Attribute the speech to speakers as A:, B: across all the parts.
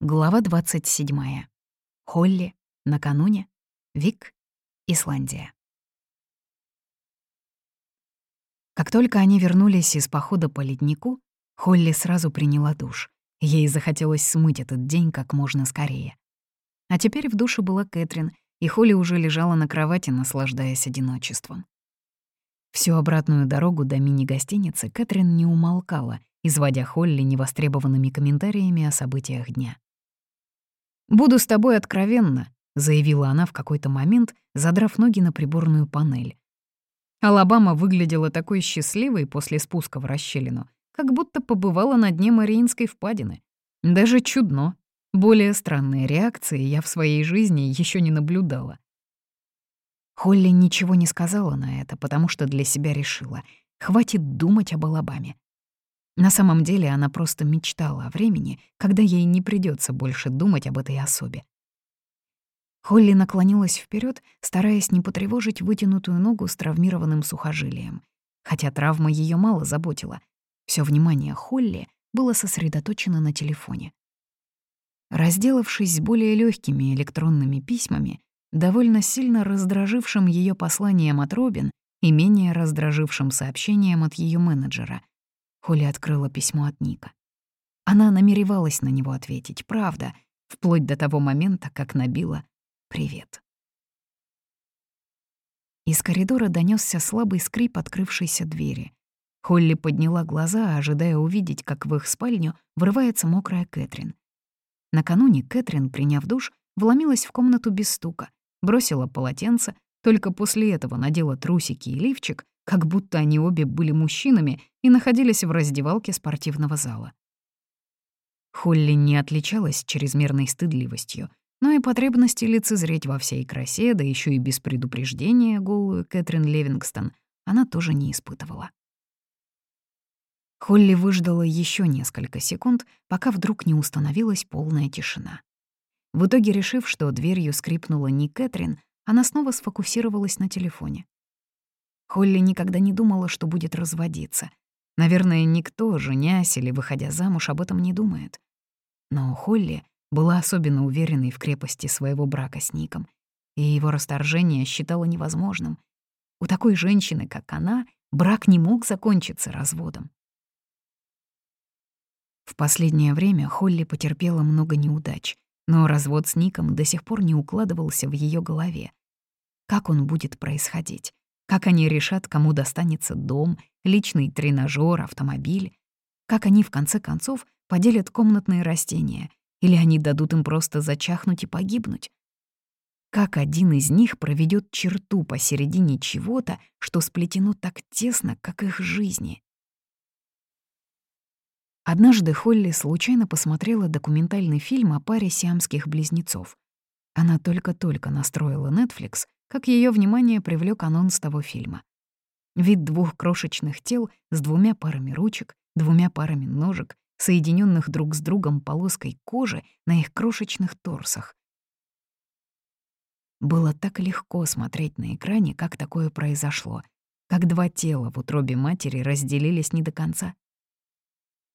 A: Глава 27. Холли. Накануне. Вик. Исландия. Как только они вернулись из похода по леднику, Холли сразу приняла душ. Ей захотелось смыть этот день как можно скорее. А теперь в душе была Кэтрин, и Холли уже лежала на кровати, наслаждаясь одиночеством. Всю обратную дорогу до мини-гостиницы Кэтрин не умолкала, изводя Холли невостребованными комментариями о событиях дня. «Буду с тобой откровенна», — заявила она в какой-то момент, задрав ноги на приборную панель. Алабама выглядела такой счастливой после спуска в расщелину, как будто побывала на дне Мариинской впадины. Даже чудно. Более странные реакции я в своей жизни еще не наблюдала. Холли ничего не сказала на это, потому что для себя решила — хватит думать об Алабаме. На самом деле она просто мечтала о времени, когда ей не придется больше думать об этой особе. Холли наклонилась вперед, стараясь не потревожить вытянутую ногу с травмированным сухожилием. Хотя травма ее мало заботила. Все внимание Холли было сосредоточено на телефоне. Разделавшись с более легкими электронными письмами, довольно сильно раздражившим ее посланием от Робин и менее раздражившим сообщением от ее менеджера — Холли открыла письмо от Ника. Она намеревалась на него ответить, правда, вплоть до того момента, как набила «Привет». Из коридора донесся слабый скрип открывшейся двери. Холли подняла глаза, ожидая увидеть, как в их спальню врывается мокрая Кэтрин. Накануне Кэтрин, приняв душ, вломилась в комнату без стука, бросила полотенце, только после этого надела трусики и лифчик как будто они обе были мужчинами и находились в раздевалке спортивного зала. Холли не отличалась чрезмерной стыдливостью, но и потребности лицезреть во всей красе, да еще и без предупреждения голую Кэтрин Левингстон, она тоже не испытывала. Холли выждала еще несколько секунд, пока вдруг не установилась полная тишина. В итоге, решив, что дверью скрипнула не Кэтрин, она снова сфокусировалась на телефоне. Холли никогда не думала, что будет разводиться. Наверное, никто, женясь или выходя замуж, об этом не думает. Но Холли была особенно уверенной в крепости своего брака с Ником, и его расторжение считала невозможным. У такой женщины, как она, брак не мог закончиться разводом. В последнее время Холли потерпела много неудач, но развод с Ником до сих пор не укладывался в ее голове. Как он будет происходить? Как они решат, кому достанется дом, личный тренажер, автомобиль? Как они, в конце концов, поделят комнатные растения? Или они дадут им просто зачахнуть и погибнуть? Как один из них проведет черту посередине чего-то, что сплетено так тесно, как их жизни? Однажды Холли случайно посмотрела документальный фильм о паре сиамских близнецов. Она только-только настроила Netflix, как ее внимание привлек анонс того фильма. Вид двух крошечных тел с двумя парами ручек, двумя парами ножек, соединенных друг с другом полоской кожи на их крошечных торсах. Было так легко смотреть на экране, как такое произошло, как два тела в утробе матери разделились не до конца.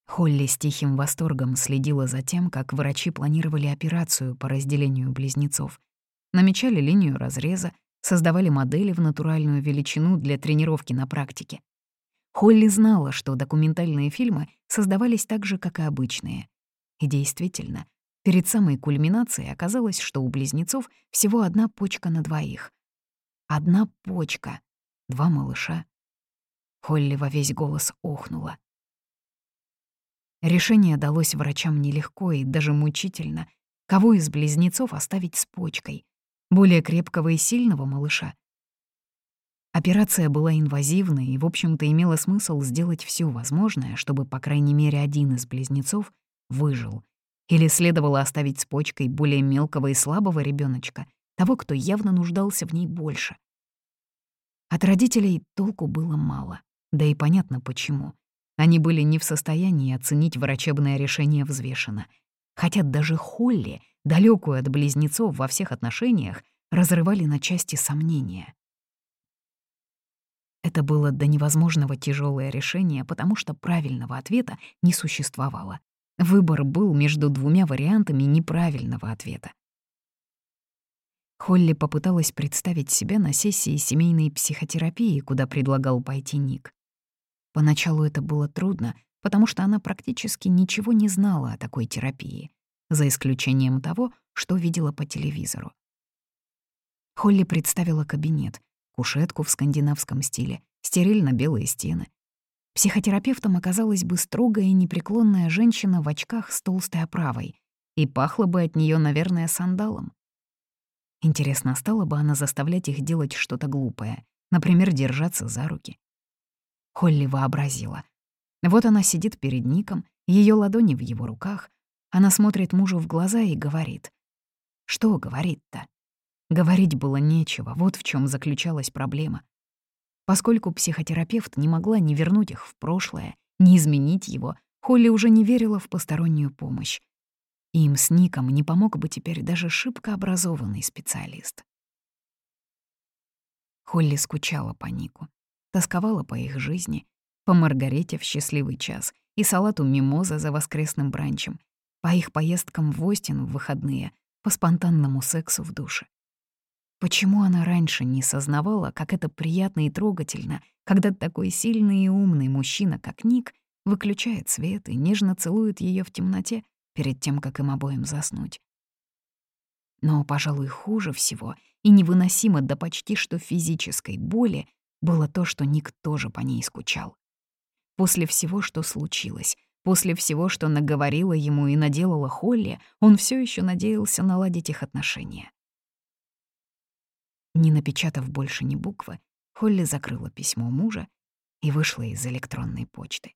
A: Холли с тихим восторгом следила за тем, как врачи планировали операцию по разделению близнецов, намечали линию разреза, создавали модели в натуральную величину для тренировки на практике. Холли знала, что документальные фильмы создавались так же, как и обычные. И действительно, перед самой кульминацией оказалось, что у близнецов всего одна почка на двоих. Одна почка, два малыша. Холли во весь голос охнула. Решение далось врачам нелегко и даже мучительно. Кого из близнецов оставить с почкой? Более крепкого и сильного малыша. Операция была инвазивной и, в общем-то, имела смысл сделать все возможное, чтобы, по крайней мере, один из близнецов выжил. Или следовало оставить с почкой более мелкого и слабого ребеночка, того, кто явно нуждался в ней больше. От родителей толку было мало, да и понятно почему. Они были не в состоянии оценить врачебное решение взвешенно. Хотя даже Холли — далекую от близнецов во всех отношениях, разрывали на части сомнения. Это было до невозможного тяжелое решение, потому что правильного ответа не существовало. Выбор был между двумя вариантами неправильного ответа. Холли попыталась представить себя на сессии семейной психотерапии, куда предлагал пойти Ник. Поначалу это было трудно, потому что она практически ничего не знала о такой терапии, за исключением того, что видела по телевизору. Холли представила кабинет, кушетку в скандинавском стиле, стерильно-белые стены. Психотерапевтом оказалась бы строгая и непреклонная женщина в очках с толстой оправой, и пахло бы от нее, наверное, сандалом. Интересно, стала бы она заставлять их делать что-то глупое, например, держаться за руки. Холли вообразила. Вот она сидит перед Ником, ее ладони в его руках, она смотрит мужу в глаза и говорит. Что говорит-то? Говорить было нечего, вот в чем заключалась проблема. Поскольку психотерапевт не могла ни вернуть их в прошлое, ни изменить его, Холли уже не верила в постороннюю помощь. Им с Ником не помог бы теперь даже шибко образованный специалист. Холли скучала по Нику, тосковала по их жизни, по Маргарете в счастливый час и салату мимоза за воскресным бранчем, по их поездкам в Остин в выходные, по спонтанному сексу в душе. Почему она раньше не сознавала, как это приятно и трогательно, когда такой сильный и умный мужчина, как Ник, выключает свет и нежно целует ее в темноте, перед тем, как им обоим заснуть. Но, пожалуй, хуже всего и невыносимо до почти что физической боли было то, что Ник тоже по ней скучал. После всего, что случилось, после всего, что наговорила ему и наделала Холли, он все еще надеялся наладить их отношения. Не напечатав больше ни буквы, Холли закрыла письмо мужа и вышла из электронной почты.